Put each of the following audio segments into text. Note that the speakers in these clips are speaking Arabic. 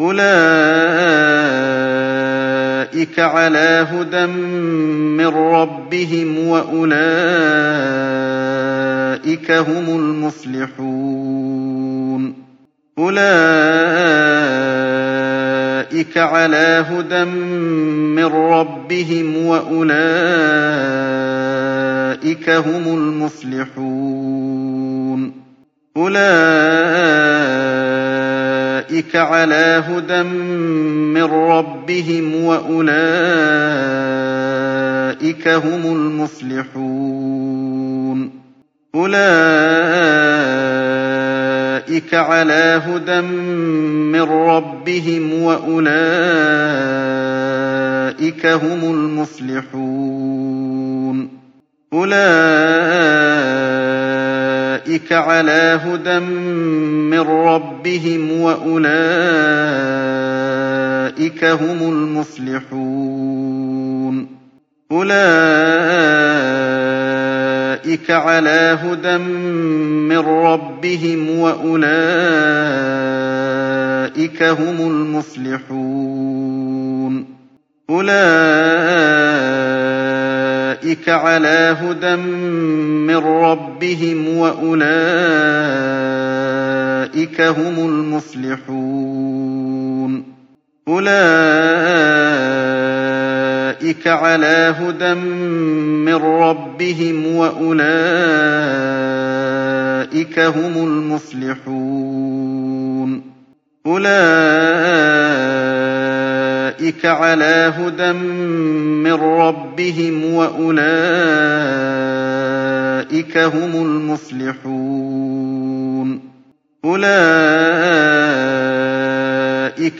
أُولَٰئِكَ عَلَىٰ هُدًى مِّن رَّبِّهِمْ ۖ وَأُولَٰئِكَ هُمُ الْمُفْلِحُونَ أُولَٰئِكَ عَلَىٰ هُدًى مِّن رَّبِّهِمْ ۖ وَأُولَٰئِكَ هُمُ الْمُفْلِحُونَ أُولَٰئِكَ عَلَىٰ هُدًى مِّن رَّبِّهِمْ ۖ وَأُولَٰئِكَ هُمُ الْمُفْلِحُونَ أُولَٰئِكَ عَلَىٰ هُدًى مِّن رَّبِّهِمْ ۖ وَأُولَٰئِكَ هُمُ الْمُفْلِحُونَ أُولَٰئِكَ عَلَىٰ هُدًى مِّن رَّبِّهِمْ ۖ وَأُولَٰئِكَ هُمُ الْمُفْلِحُونَ أُولَٰئِكَ عَلَىٰ هُدًى مِّن رَّبِّهِمْ ۖ وَأُولَٰئِكَ هُمُ الْمُفْلِحُونَ أُولَٰئِكَ عَلَىٰ هُدًى مِّن رَّبِّهِمْ ۖ وَأُولَٰئِكَ هُمُ الْمُفْلِحُونَ. أُولَٰئِكَ عَلَىٰ هُدًى مِّن رَّبِّهِمْ ۖ وَأُولَٰئِكَ هُمُ الْمُفْلِحُونَ. أُولَٰئِكَ عَلَىٰ هُدًى مِّن رَّبِّهِمْ ۖ وَأُولَٰئِكَ هُمُ الْمُفْلِحُونَ. أُولَٰئِكَ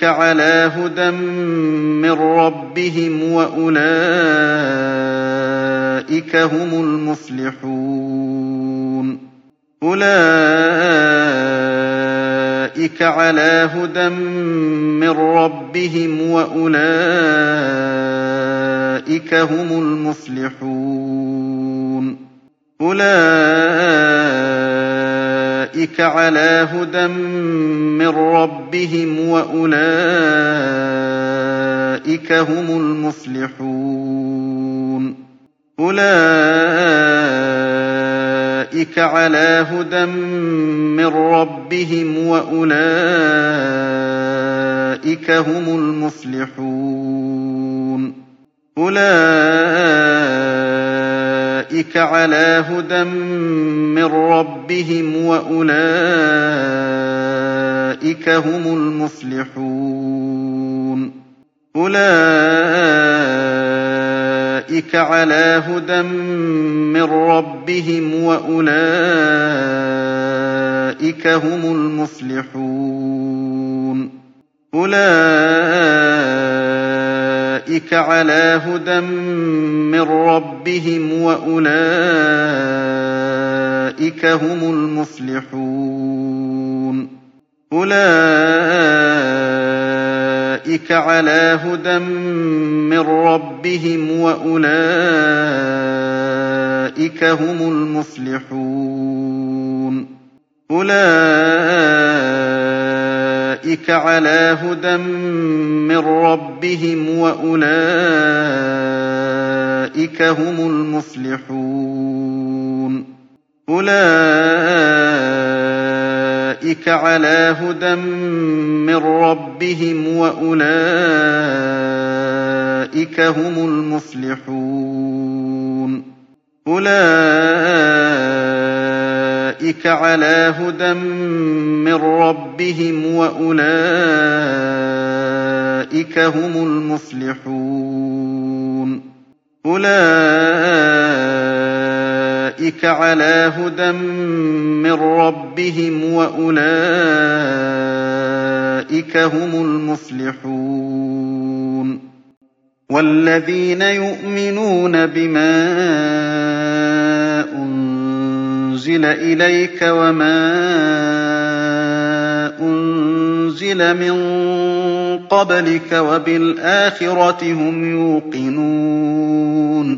عَلَىٰ هُدًى مِّن رَّبِّهِمْ ۖ وَأُولَٰئِكَ هُمُ الْمُفْلِحُونَ. أُولَٰئِكَ عَلَىٰ هُدًى مِّن رَّبِّهِمْ ۖ وَأُولَٰئِكَ هُمُ الْمُفْلِحُونَ أُولَٰئِكَ عَلَىٰ هُدًى مِّن رَّبِّهِمْ ۖ وَأُولَٰئِكَ هُمُ الْمُفْلِحُونَ أُولَٰئِكَ عَلَىٰ هُدًى مِّن رَّبِّهِمْ ۖ وَأُولَٰئِكَ هُمُ الْمُفْلِحُونَ أُولَٰئِكَ عَلَىٰ هُدًى مِّن رَّبِّهِمْ ۖ وَأُولَٰئِكَ هُمُ الْمُفْلِحُونَ أُولَٰئِكَ عَلَىٰ هُدًى مِّن رَّبِّهِمْ ۖ وَأُولَٰئِكَ هُمُ الْمُفْلِحُونَ. أُولَٰئِكَ عَلَىٰ هُدًى مِّن رَّبِّهِمْ ۖ وَأُولَٰئِكَ هُمُ الْمُفْلِحُونَ. أُولَٰئِكَ عَلَىٰ هُدًى مِّن رَّبِّهِمْ ۖ وَأُولَٰئِكَ هُمُ الْمُفْلِحُونَ أُولَٰئِكَ عَلَىٰ هُدًى مِّن رَّبِّهِمْ ۖ وَأُولَٰئِكَ هُمُ الْمُفْلِحُونَ أُولَٰئِكَ عَلَىٰ هُدًى مِّن رَّبِّهِمْ ۖ وَأُولَٰئِكَ هُمُ الْمُفْلِحُونَ أُولَٰئِكَ عَلَىٰ هُدًى مِّن رَّبِّهِمْ ۖ وَأُولَٰئِكَ هُمُ الْمُفْلِحُونَ أُولَٰئِكَ عَلَىٰ هُدًى مِّن رَّبِّهِمْ ۖ وَأُولَٰئِكَ هُمُ الْمُفْلِحُونَ وَالَّذِينَ يُؤْمِنُونَ بِمَا أُنزِلَ إِلَيْكَ وَمَا أُنزِلَ مِن قَبْلِكَ وَبِالْآخِرَةِ هُمْ يُوقِنُونَ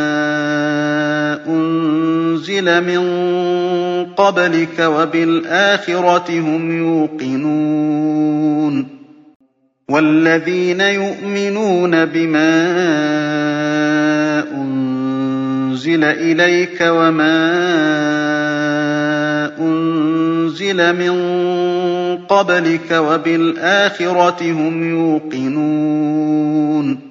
مِن قَبْلِكَ وَبِالْآخِرَةِ هُمْ يُوقِنُونَ. وَالَّذِينَ يُؤْمِنُونَ بِمَا أُنزِلَ إِلَيْكَ وَمَا أُنزِلَ مِن قَبْلِكَ وَبِالْآخِرَةِ هُمْ يُوقِنُونَ.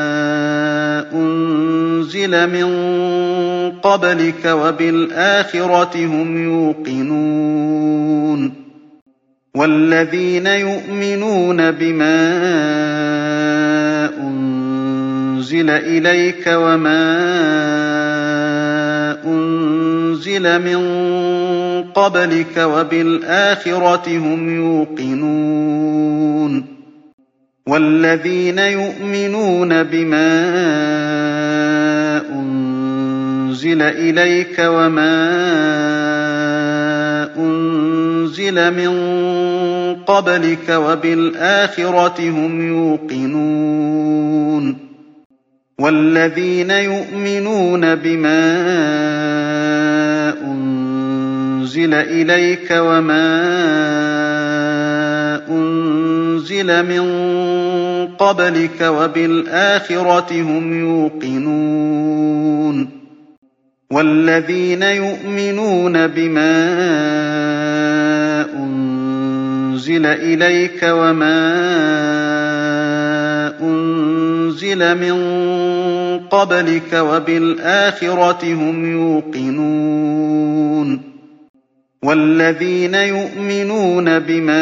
مِن قَبْلِكَ وَبِالْآخِرَةِ هُمْ يُوقِنُونَ وَالَّذِينَ يُؤْمِنُونَ بِمَا أُنزِلَ إِلَيْكَ وَمَا أُنزِلَ مِن قَبْلِكَ وَبِالْآخِرَةِ هُمْ يُوقِنُونَ وَالَّذِينَ يُؤْمِنُونَ بِمَا أُنزِلَ إِلَيْكَ وَمَا أُنزِلَ مِن قَبْلِكَ وَبِالْآخِرَةِ هُمْ يُوقِنُونَ وَالَّذِينَ يُؤْمِنُونَ بِمَا أُنزِلَ إِلَيْكَ وَمَا أُنزِلَ مِن قَبْلِكَ وَبِالْآخِرَةِ هُمْ يُوقِنُونَ. وَالَّذِينَ يُؤْمِنُونَ بِمَا أُنزِلَ إِلَيْكَ وَمَا أُنزِلَ مِن قَبْلِكَ وَبِالْآخِرَةِ هُمْ يُوقِنُونَ. وَالَّذِينَ يُؤْمِنُونَ بِمَا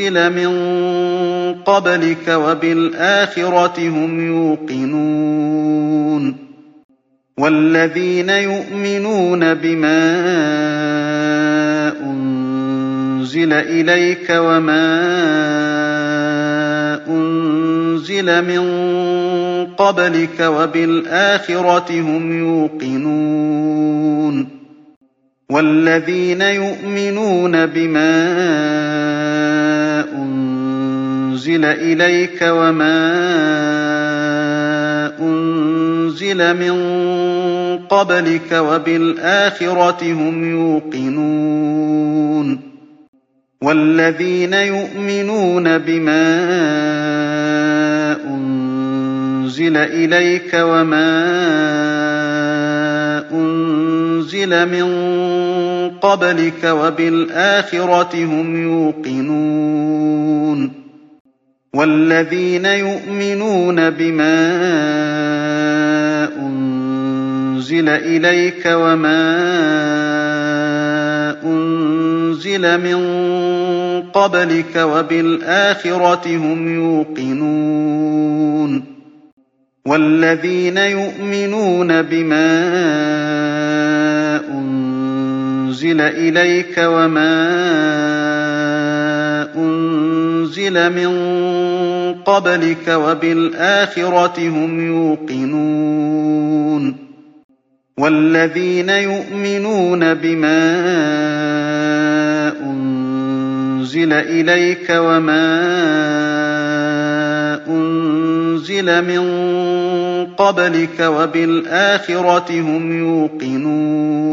مِن قَبْلِكَ وَبِالْآخِرَةِ هُمْ يُوقِنُونَ. وَالَّذِينَ يُؤْمِنُونَ بِمَا أُنزِلَ إِلَيْكَ وَمَا أُنزِلَ مِن قَبْلِكَ وَبِالْآخِرَةِ هُمْ يُوقِنُونَ. وَالَّذِينَ يُؤْمِنُونَ بِمَا أُنزِلَ إِلَيْكَ وَمَا أُنزِلَ مِن قَبْلِكَ وَبِالْآخِرَةِ هُمْ يُوقِنُونَ وَالَّذِينَ يُؤْمِنُونَ بِمَا أُنزِلَ إِلَيْكَ وَمَا أُنزِلَ مِن قَبْلِكَ وَبِالْآخِرَةِ هُمْ يُوقِنُونَ وَالَّذِينَ يُؤْمِنُونَ بِمَا أُنزِلَ إِلَيْكَ وَمَا أُنزِلَ مِن قَبْلِكَ وَبِالْآخِرَةِ هُمْ يُوقِنُونَ وَالَّذِينَ يُؤْمِنُونَ بِمَا أُنزِلَ إِلَيْكَ وَمَا أُنزِلَ مِن قَبْلِكَ وَبِالْآخِرَةِ هُمْ يُوقِنُونَ وَالَّذِينَ يُؤْمِنُونَ بِمَا أُنزِلَ إِلَيْكَ وَمَا أُنزِلَ مِن قَبْلِكَ وَبِالْآخِرَةِ هُمْ يُوقِنُونَ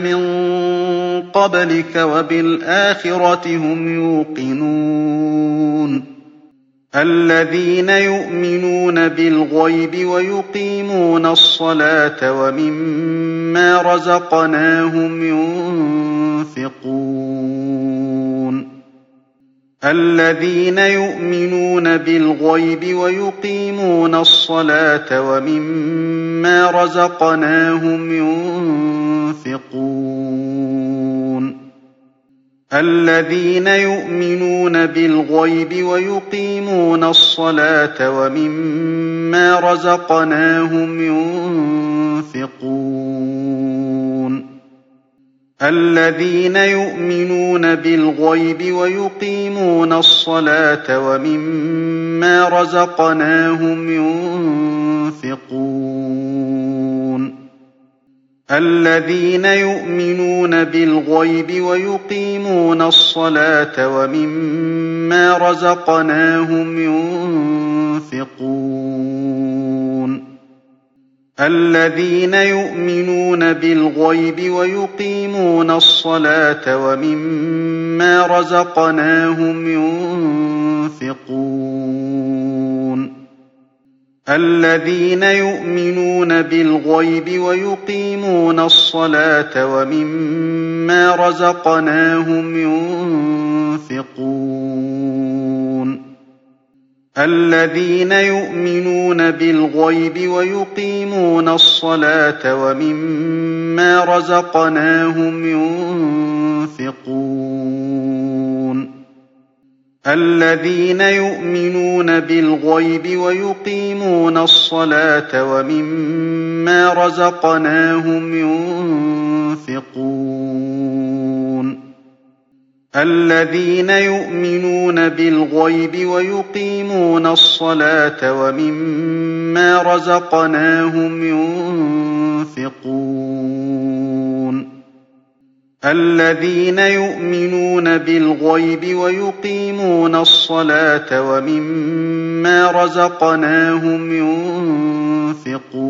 مِن قَبْلِكَ وَبِالْآخِرَةِ هُمْ يُوقِنُونَ الَّذِينَ يُؤْمِنُونَ بِالْغَيْبِ وَيُقِيمُونَ الصَّلَاةَ وَمِمَّا رَزَقْنَاهُمْ يُنفِقُونَ الَّذِينَ يُؤْمِنُونَ بِالْغَيْبِ وَيُقِيمُونَ الصَّلَاةَ وَمِمَّا رَزَقْنَاهُمْ يُنفِقُونَ. الَّذِينَ يُؤْمِنُونَ بِالْغَيْبِ وَيُقِيمُونَ الصَّلَاةَ وَمِمَّا رَزَقْنَاهُمْ يُنفِقُونَ. الَّذِينَ يُؤْمِنُونَ بِالْغَيْبِ وَيُقِيمُونَ الصَّلَاةَ وَمِمَّا رَزَقْنَاهُمْ يُنفِقُونَ. الَّذِينَ يُؤْمِنُونَ بِالْغَيْبِ وَيُقِيمُونَ الصَّلَاةَ وَمِمَّا رَزَقْنَاهُمْ يُنفِقُونَ. الَّذِينَ يُؤْمِنُونَ بِالْغَيْبِ وَيُقِيمُونَ الصَّلَاةَ وَمِمَّا رَزَقْنَاهُمْ يُنفِقُونَ. الَّذِينَ يُؤْمِنُونَ بِالْغَيْبِ وَيُقِيمُونَ الصَّلَاةَ وَمِمَّا رَزَقْنَاهُمْ يُنفِقُونَ. الَّذِينَ يُؤْمِنُونَ بِالْغَيْبِ وَيُقِيمُونَ الصَّلَاةَ وَمِمَّا رَزَقْنَاهُمْ يُنفِقُونَ. الَّذِينَ يُؤْمِنُونَ بِالْغَيْبِ وَيُقِيمُونَ الصَّلَاةَ وَمِمَّا رَزَقْنَاهُمْ يُنفِقُونَ. الَّذِينَ يُؤْمِنُونَ بِالْغَيْبِ وَيُقِيمُونَ الصَّلَاةَ وَمِمَّا رَزَقْنَاهُمْ يُنفِقُونَ. الَّذِينَ يُؤْمِنُونَ بِالْغَيْبِ وَيُقِيمُونَ الصَّلَاةَ وَمِمَّا رَزَقْنَاهُمْ يُنفِقُونَ.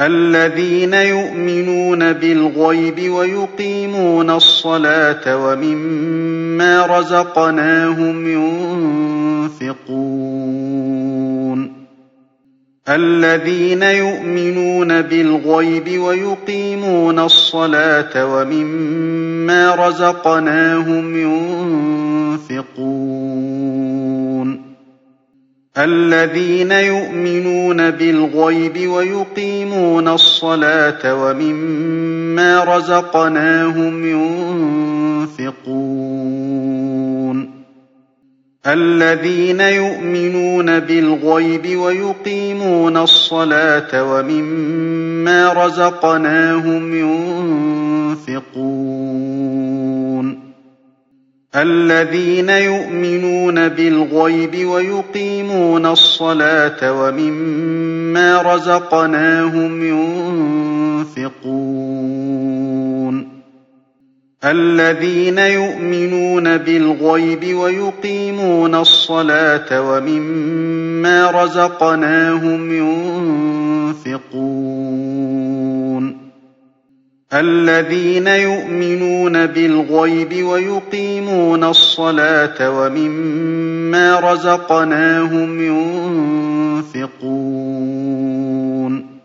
الَّذِينَ يُؤْمِنُونَ بِالْغَيْبِ وَيُقِيمُونَ الصَّلَاةَ وَمِمَّا رَزَقْنَاهُمْ يُنفِقُونَ. الَّذِينَ يُؤْمِنُونَ بِالْغَيْبِ وَيُقِيمُونَ الصَّلَاةَ وَمِمَّا رَزَقْنَاهُمْ يُنفِقُونَ. الَّذِينَ يُؤْمِنُونَ بِالْغَيْبِ وَيُقِيمُونَ الصَّلَاةَ وَمِمَّا رَزَقْنَاهُمْ يُنفِقُونَ. الَّذِينَ يُؤْمِنُونَ بِالْغَيْبِ وَيُقِيمُونَ الصَّلَاةَ وَمِمَّا رَزَقْنَاهُمْ يُنفِقُونَ. الَّذِينَ يُؤْمِنُونَ بِالْغَيْبِ وَيُقِيمُونَ الصَّلَاةَ وَمِمَّا رَزَقْنَاهُمْ يُنفِقُونَ. الَّذِينَ يُؤْمِنُونَ بِالْغَيْبِ وَيُقِيمُونَ الصَّلَاةَ وَمِمَّا رَزَقْنَاهُمْ يُنفِقُونَ. الَّذِينَ يُؤْمِنُونَ بِالْغَيْبِ وَيُقِيمُونَ الصَّلَاةَ وَمِمَّا رَزَقْنَاهُمْ يُنفِقُونَ.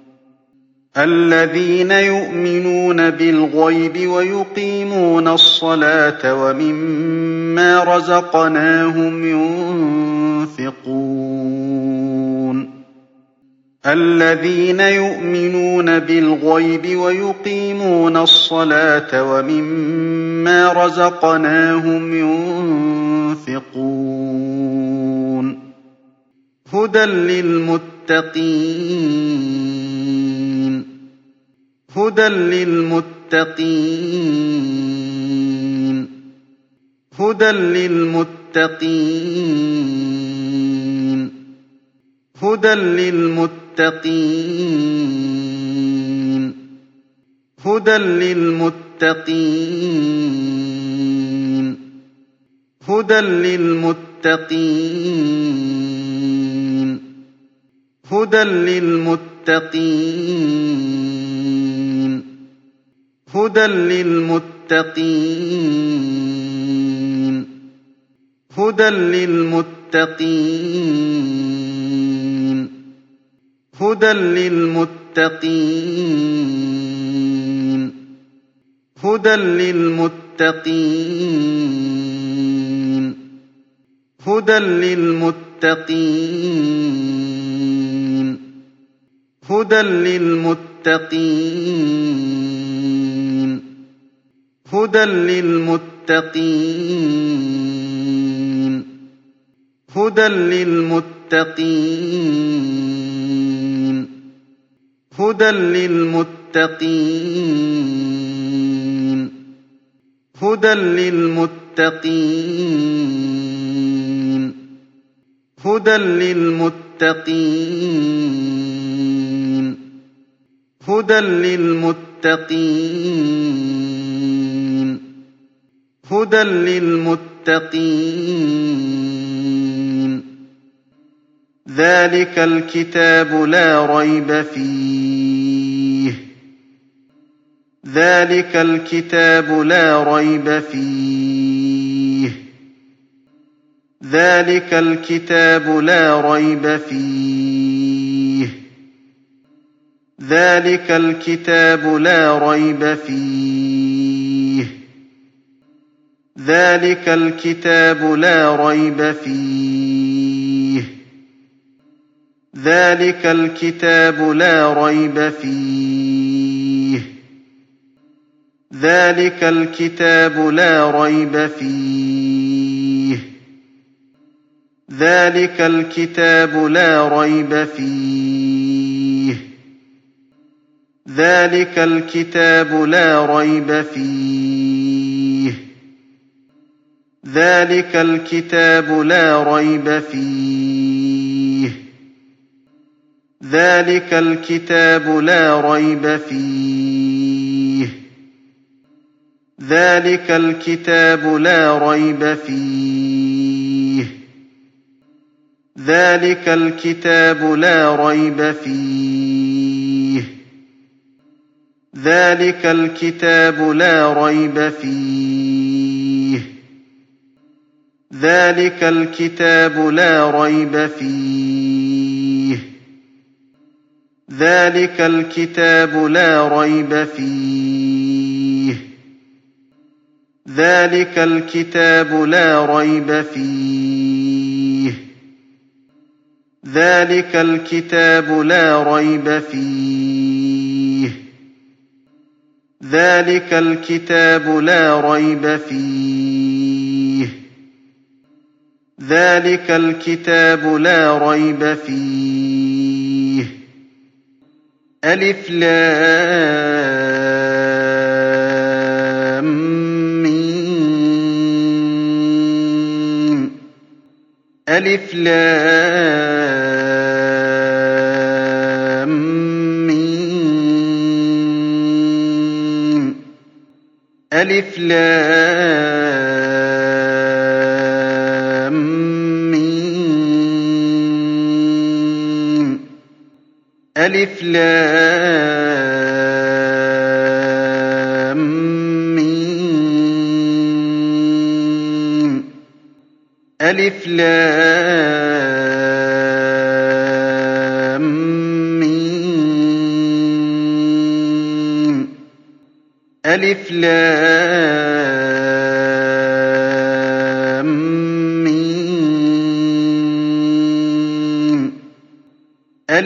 الَّذِينَ يُؤْمِنُونَ بِالْغَيْبِ وَيُقِيمُونَ الصَّلَاةَ وَمِمَّا رَزَقْنَاهُمْ يُنفِقُونَ. الَّذِينَ يُؤْمِنُونَ بِالْغَيْبِ وَيُقِيمُونَ الصَّلَاةَ وَمِمَّا رَزَقْنَاهُمْ يُنفِقُونَ. هُدًى لِّلْمُتَّقِينَ. هدى للمتقين. هدى للمتقين. هدى للمتقين. هدى للمتقين. هدى للمتقين. هدى للمتقين. هدى للمتقين. هدى للمتقين. هدى للمتقين. هدى للمتقين. هدى للمتقين. هدى للمتقين. هدى للمتقين. هدى للمتقين. هدى للمتقين. هدى للمتقين. هدى للمتقين. هدى للمتقين. هدى للمتقين. ذلك الكتاب لا ريب فيه. ذلك الكتاب لا ريب فيه. ذلك الكتاب لا ريب فيه. ذلك الكتاب لا ريب فيه. ذلك الكتاب لا ريب فيه. ذلك الكتاب لا ريب فيه. ذلك الكتاب لا ريب فيه. ذلك الكتاب لا ريب فيه. ذلك الكتاب لا ريب فيه. ذلك الكتاب لا ريب فيه. ذلك الكتاب لا ريب فيه. ذلك الكتاب لا ريب فيه. ذلك الكتاب لا ريب فيه. ذلك الكتاب لا ريب فيه. ذلك الكتاب لا ريب فيه. ذلك الكتاب لا ريب فيه. ذلك الكتاب لا ريب فيه. ذلك الكتاب لا ريب فيه. ذلك الكتاب لا ريب فيه. ذلك الكتاب لا ريب فيه. ألف لام ميم. ألف لام ألف لام ميم. ألف لام ميم. ألف لام ميم. ألف لام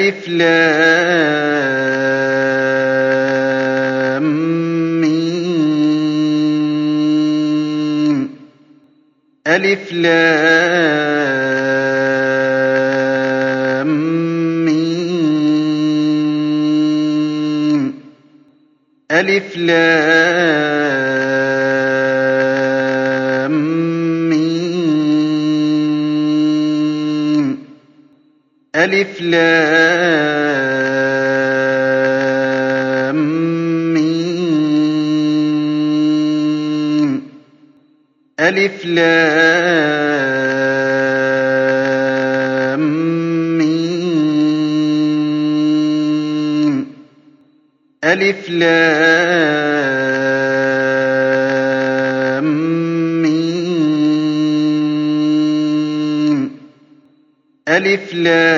ألف لام ميم. ألف لام ألف لام ميم. ألف لام ميم. ألف لام ميم. ألف لام